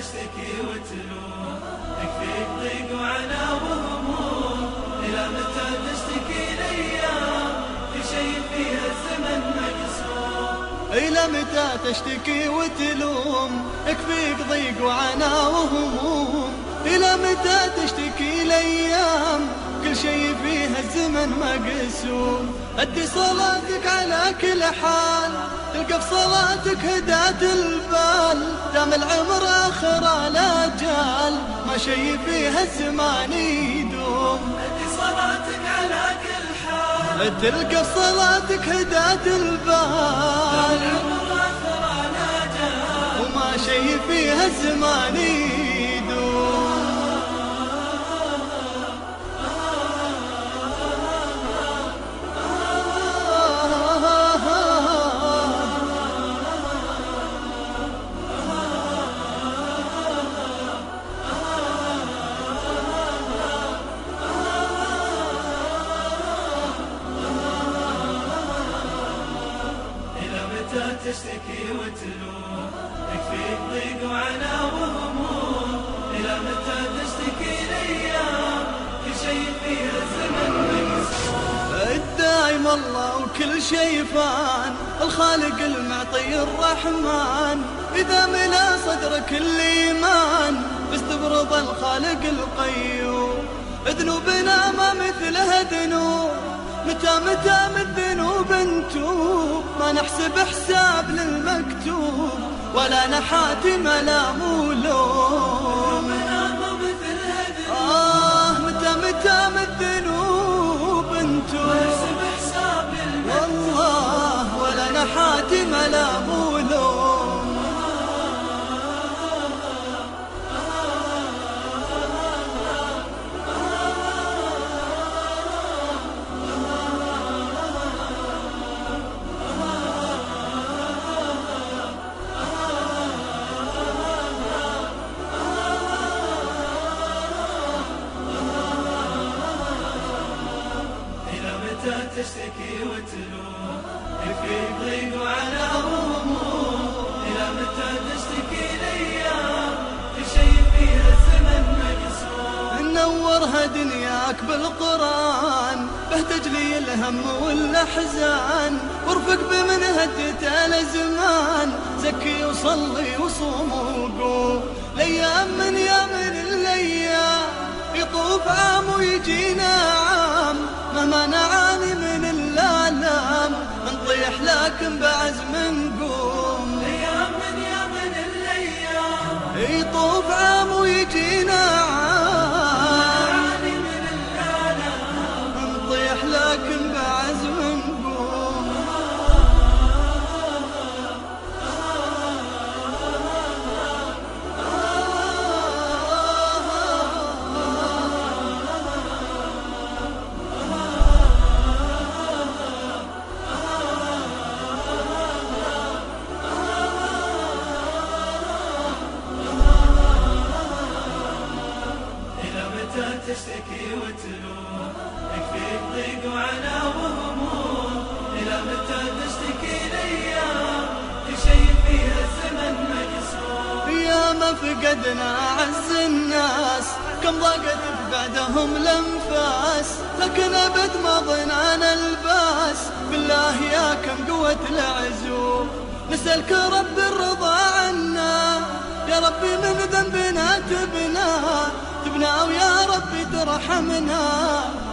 تشتكي وتلوم وعنا وهموم إلى متى تشتكي الأيام؟ في شيء فيها الزمن إلى متى تشتكي وتلوم يكفيك ضيق وعنا وهموم إلى متى تشتكي الأيام؟ كل شي فيها الزمن مقسوم أدي صلاتك على كل حال تلقى في صلاتك هداة البال. دام العمر آخر الأجال ما شيء فيها الزمان يدوم. أدي صلاتك على كل حال. تلقى في صلاتك هداة البال. العمر آخر الأجال وما شيء فيها الزمان يدوم. تشتكي وتلوم. يكفيك ضيق وعنا وهموم إلى متى تشتكي الأيام؟ كل شيء فيها مقسوم الدايم الله وكل شيء فان. الخالق المعطي الرحمن. إذا ملا صدرك الإيمان. باستبرض الخالق القيوم. ذنوبنا ما مثلها ذنوب متى متى من ذنوب نتوب ما نحسب حساب للمكتوب ولا نحاتم لا مولوم منام مثل هذه آه متى متى من ذنوب نتوب نحسب حساب الموت والله ولا نحاتم لا تشتكي وتلوم يكفيك ضيق وعنا وهموم إلى متى تشتكي الأيام كل شيء فيها الزمن مقسوم نورها دنياك بالقرآن به تجلي الهم والأحزان. وارفق بمنهجة الأزمان زكي وصلي وصوم وقوم. الأيام من يا من الأيام يطوف عام ويجينا عام. مهما نعاني من الآلام نطيح لكن تشتكي وتلوم يكفيك ضيق وعنا وهموم إلى متى تشتكي الأيام كل شيء فيها الزمن مقسوم يا ما فقدنا أعز الناس كم ضاقت بعدهم الأنفاس. لكن أبد ما ظنانا الباس. بالله يا كم قوة العزوم. نسألك رب الرضا عنا. يا ربي من ذنبنا تبنا تبنا ويا ربي ترحمنا.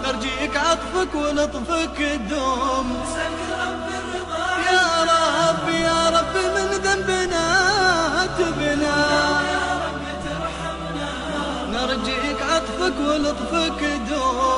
نرجيك عطفك ولطفك دوم سلك رب الرضا يا رب يا رب من ذنبنا تبنا. نرجيك عطفك ولطفك دوم